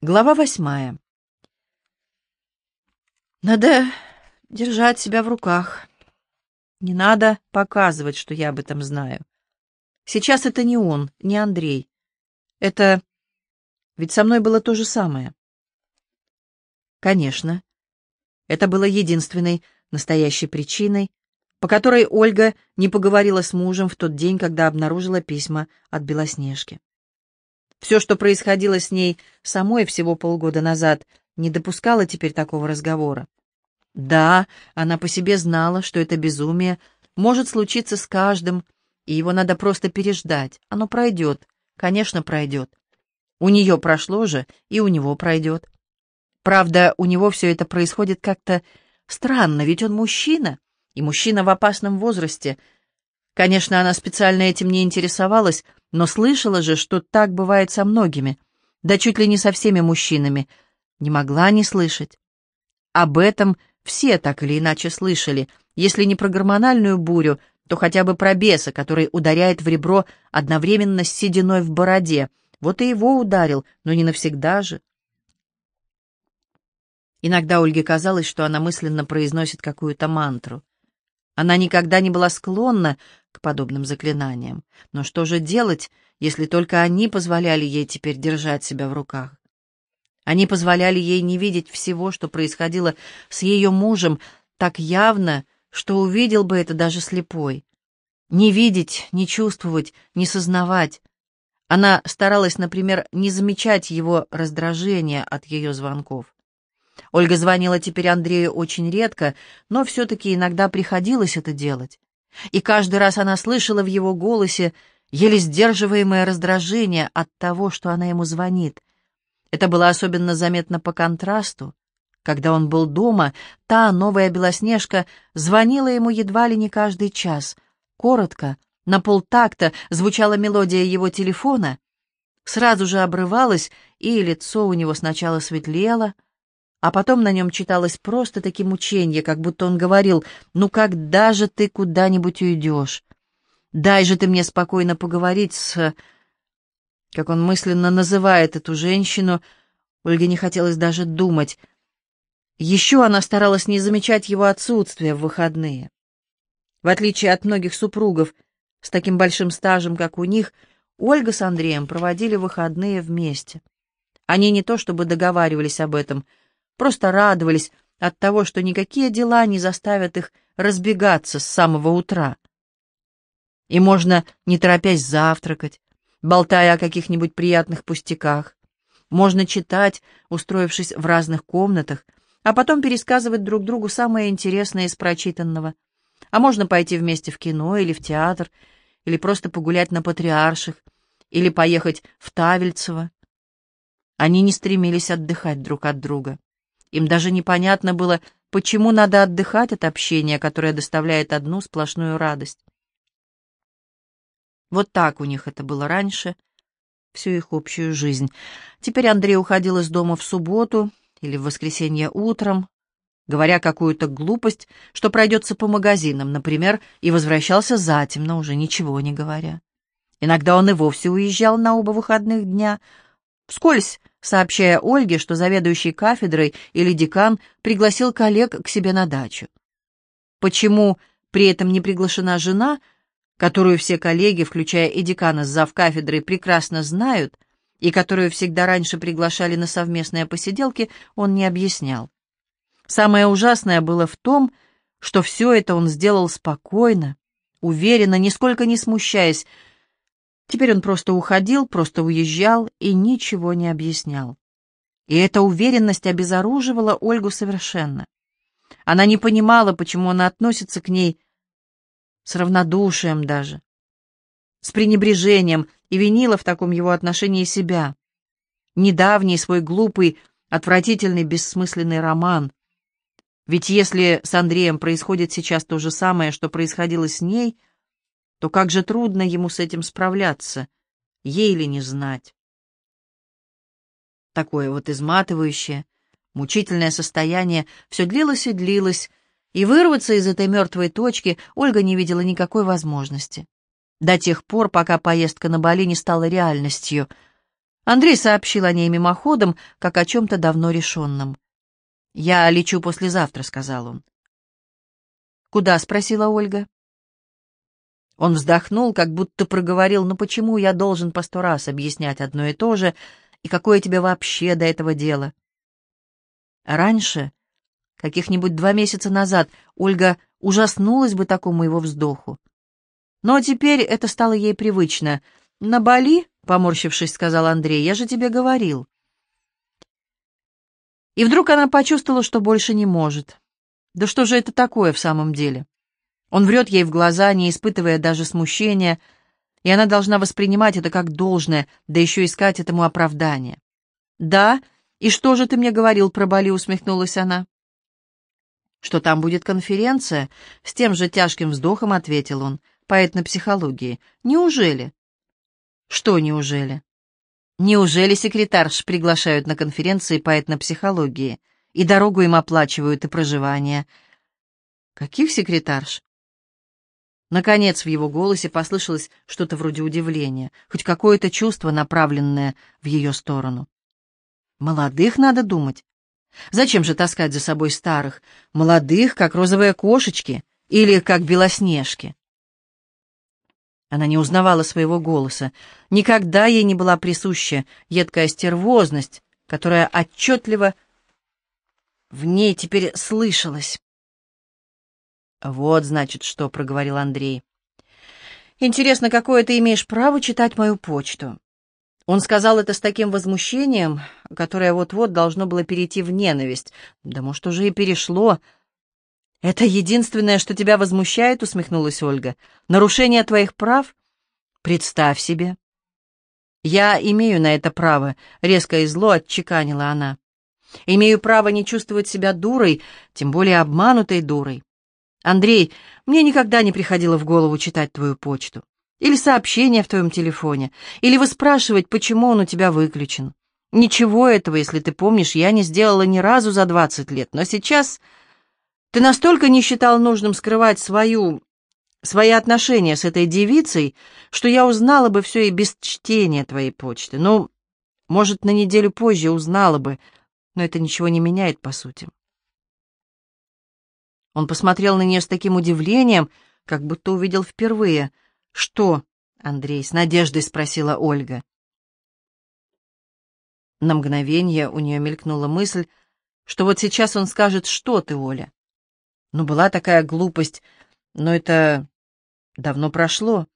Глава восьмая. Надо держать себя в руках. Не надо показывать, что я об этом знаю. Сейчас это не он, не Андрей. Это... Ведь со мной было то же самое. Конечно. Это было единственной настоящей причиной, по которой Ольга не поговорила с мужем в тот день, когда обнаружила письма от Белоснежки. Все, что происходило с ней самой всего полгода назад, не допускало теперь такого разговора. Да, она по себе знала, что это безумие может случиться с каждым, и его надо просто переждать. Оно пройдет, конечно, пройдет. У нее прошло же, и у него пройдет. Правда, у него все это происходит как-то странно, ведь он мужчина, и мужчина в опасном возрасте. Конечно, она специально этим не интересовалась, но слышала же, что так бывает со многими, да чуть ли не со всеми мужчинами. Не могла не слышать. Об этом все так или иначе слышали, если не про гормональную бурю, то хотя бы про беса, который ударяет в ребро одновременно с сединой в бороде. Вот и его ударил, но не навсегда же. Иногда Ольге казалось, что она мысленно произносит какую-то мантру. Она никогда не была склонна к подобным заклинаниям. Но что же делать, если только они позволяли ей теперь держать себя в руках? Они позволяли ей не видеть всего, что происходило с ее мужем, так явно, что увидел бы это даже слепой. Не видеть, не чувствовать, не сознавать. Она старалась, например, не замечать его раздражения от ее звонков. Ольга звонила теперь Андрею очень редко, но все-таки иногда приходилось это делать. И каждый раз она слышала в его голосе еле сдерживаемое раздражение от того, что она ему звонит. Это было особенно заметно по контрасту. Когда он был дома, та новая Белоснежка звонила ему едва ли не каждый час. Коротко, на полтакта звучала мелодия его телефона, сразу же обрывалась, и лицо у него сначала светлело, а потом на нем читалось просто-таки мучение, как будто он говорил, «Ну когда же ты куда-нибудь уйдешь? Дай же ты мне спокойно поговорить с...» Как он мысленно называет эту женщину, Ольге не хотелось даже думать. Еще она старалась не замечать его отсутствия в выходные. В отличие от многих супругов с таким большим стажем, как у них, Ольга с Андреем проводили выходные вместе. Они не то чтобы договаривались об этом — просто радовались от того, что никакие дела не заставят их разбегаться с самого утра. И можно, не торопясь, завтракать, болтая о каких-нибудь приятных пустяках. Можно читать, устроившись в разных комнатах, а потом пересказывать друг другу самое интересное из прочитанного. А можно пойти вместе в кино или в театр, или просто погулять на Патриарших, или поехать в Тавельцево. Они не стремились отдыхать друг от друга. Им даже непонятно было, почему надо отдыхать от общения, которое доставляет одну сплошную радость. Вот так у них это было раньше, всю их общую жизнь. Теперь Андрей уходил из дома в субботу или в воскресенье утром, говоря какую-то глупость, что пройдется по магазинам, например, и возвращался затемно, уже ничего не говоря. Иногда он и вовсе уезжал на оба выходных дня, вскользь сообщая Ольге, что заведующий кафедрой или декан пригласил коллег к себе на дачу. Почему при этом не приглашена жена, которую все коллеги, включая и декана с завкафедрой, прекрасно знают, и которую всегда раньше приглашали на совместные посиделки, он не объяснял. Самое ужасное было в том, что все это он сделал спокойно, уверенно, нисколько не смущаясь, Теперь он просто уходил, просто уезжал и ничего не объяснял. И эта уверенность обезоруживала Ольгу совершенно. Она не понимала, почему он относится к ней с равнодушием даже, с пренебрежением, и винила в таком его отношении себя. Недавний свой глупый, отвратительный, бессмысленный роман. Ведь если с Андреем происходит сейчас то же самое, что происходило с ней — то как же трудно ему с этим справляться, ей ли не знать. Такое вот изматывающее, мучительное состояние все длилось и длилось, и вырваться из этой мертвой точки Ольга не видела никакой возможности. До тех пор, пока поездка на Бали не стала реальностью. Андрей сообщил о ней мимоходом, как о чем-то давно решенном. «Я лечу послезавтра», — сказал он. «Куда?» — спросила Ольга. Он вздохнул, как будто проговорил, «Ну почему я должен по сто раз объяснять одно и то же, и какое тебе вообще до этого дело?» Раньше, каких-нибудь два месяца назад, Ольга ужаснулась бы такому его вздоху. Но теперь это стало ей привычно. «На Бали?» поморщившись, сказал Андрей. «Я же тебе говорил». И вдруг она почувствовала, что больше не может. Да что же это такое в самом деле? Он врет ей в глаза, не испытывая даже смущения, и она должна воспринимать это как должное, да еще искать этому оправдание. «Да, и что же ты мне говорил про Бали?» — усмехнулась она. «Что там будет конференция?» — с тем же тяжким вздохом ответил он, по этнопсихологии. «Неужели?» Что неужели? Неужели секретарш приглашают на конференции по этнопсихологии, и дорогу им оплачивают, и проживание? Каких секретарш? Наконец в его голосе послышалось что-то вроде удивления, хоть какое-то чувство, направленное в ее сторону. Молодых надо думать. Зачем же таскать за собой старых? Молодых, как розовые кошечки, или как белоснежки. Она не узнавала своего голоса. Никогда ей не была присуща едкая стервозность, которая отчетливо в ней теперь слышалась. «Вот, значит, что», — проговорил Андрей. «Интересно, какое ты имеешь право читать мою почту?» Он сказал это с таким возмущением, которое вот-вот должно было перейти в ненависть. Да, может, уже и перешло. «Это единственное, что тебя возмущает?» — усмехнулась Ольга. «Нарушение твоих прав? Представь себе». «Я имею на это право», — резко и зло отчеканила она. «Имею право не чувствовать себя дурой, тем более обманутой дурой. Андрей, мне никогда не приходило в голову читать твою почту. Или сообщение в твоем телефоне, или выспрашивать, почему он у тебя выключен. Ничего этого, если ты помнишь, я не сделала ни разу за двадцать лет, но сейчас ты настолько не считал нужным скрывать свою... свои отношения с этой девицей, что я узнала бы все и без чтения твоей почты. Ну, может, на неделю позже узнала бы, но это ничего не меняет, по сути. Он посмотрел на нее с таким удивлением, как будто увидел впервые. «Что?» — Андрей с надеждой спросила Ольга. На мгновение у нее мелькнула мысль, что вот сейчас он скажет «Что ты, Оля?» Ну, была такая глупость, но это давно прошло.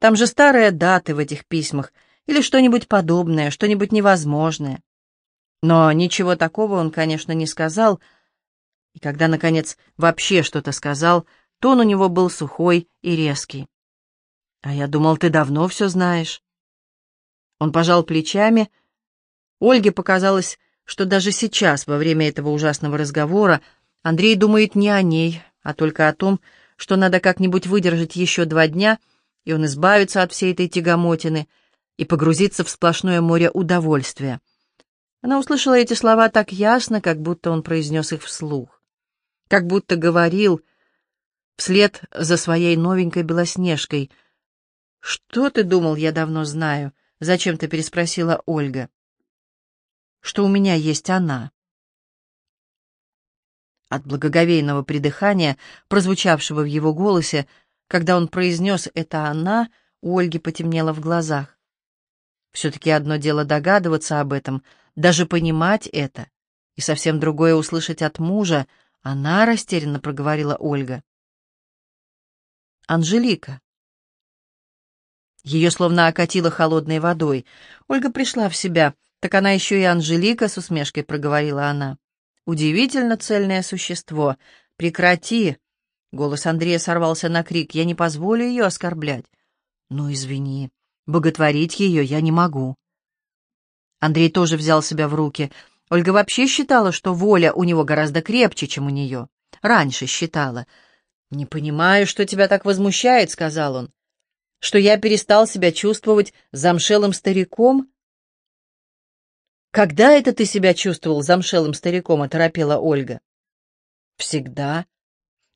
Там же старые даты в этих письмах или что-нибудь подобное, что-нибудь невозможное. Но ничего такого он, конечно, не сказал, и когда, наконец, вообще что-то сказал, тон у него был сухой и резкий. «А я думал, ты давно все знаешь». Он пожал плечами. Ольге показалось, что даже сейчас, во время этого ужасного разговора, Андрей думает не о ней, а только о том, что надо как-нибудь выдержать еще два дня, и он избавится от всей этой тягомотины и погрузится в сплошное море удовольствия. Она услышала эти слова так ясно, как будто он произнес их вслух, как будто говорил вслед за своей новенькой Белоснежкой. «Что ты думал, я давно знаю?» — зачем-то переспросила Ольга. «Что у меня есть она». От благоговейного придыхания, прозвучавшего в его голосе, когда он произнес «это она», у Ольги потемнело в глазах. Все-таки одно дело догадываться об этом, даже понимать это, и совсем другое услышать от мужа. Она растерянно проговорила Ольга. «Анжелика». Ее словно окатило холодной водой. Ольга пришла в себя. «Так она еще и Анжелика», — с усмешкой проговорила она. Удивительно цельное существо. Прекрати!» Голос Андрея сорвался на крик. «Я не позволю ее оскорблять». «Ну, извини. Боготворить ее я не могу». Андрей тоже взял себя в руки. Ольга вообще считала, что воля у него гораздо крепче, чем у нее. Раньше считала. «Не понимаю, что тебя так возмущает», — сказал он. «Что я перестал себя чувствовать замшелым стариком?» «Когда это ты себя чувствовал замшелым стариком?» — оторопела Ольга. «Всегда.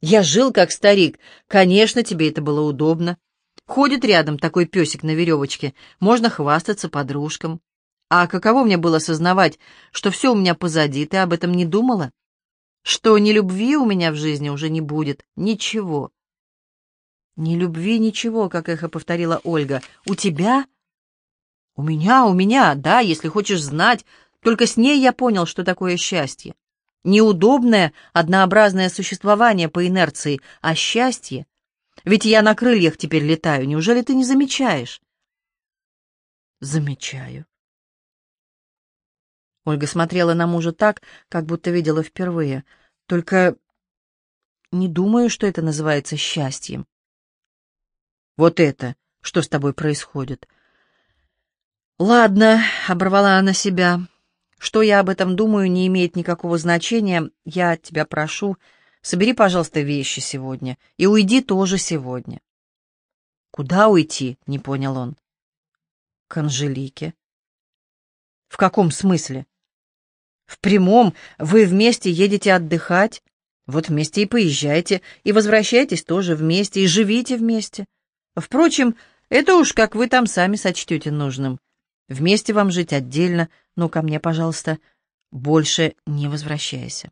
Я жил как старик. Конечно, тебе это было удобно. Ходит рядом такой песик на веревочке. Можно хвастаться подружкам. А каково мне было сознавать, что все у меня позади, ты об этом не думала? Что ни любви у меня в жизни уже не будет, ничего. Ни любви, ничего, как эхо повторила Ольга. У тебя? У меня, у меня, да, если хочешь знать. Только с ней я понял, что такое счастье. Неудобное, однообразное существование по инерции, а счастье. Ведь я на крыльях теперь летаю, неужели ты не замечаешь? Замечаю. Ольга смотрела на мужа так, как будто видела впервые. Только не думаю, что это называется счастьем. Вот это, что с тобой происходит. Ладно, оборвала она себя. Что я об этом думаю, не имеет никакого значения. Я тебя прошу, собери, пожалуйста, вещи сегодня и уйди тоже сегодня. Куда уйти? Не понял он. К Анжелике. В каком смысле? В прямом, вы вместе едете отдыхать, вот вместе и поезжайте, и возвращайтесь тоже вместе, и живите вместе. Впрочем, это уж как вы там сами сочтете нужным. Вместе вам жить отдельно, но ко мне, пожалуйста, больше не возвращайся.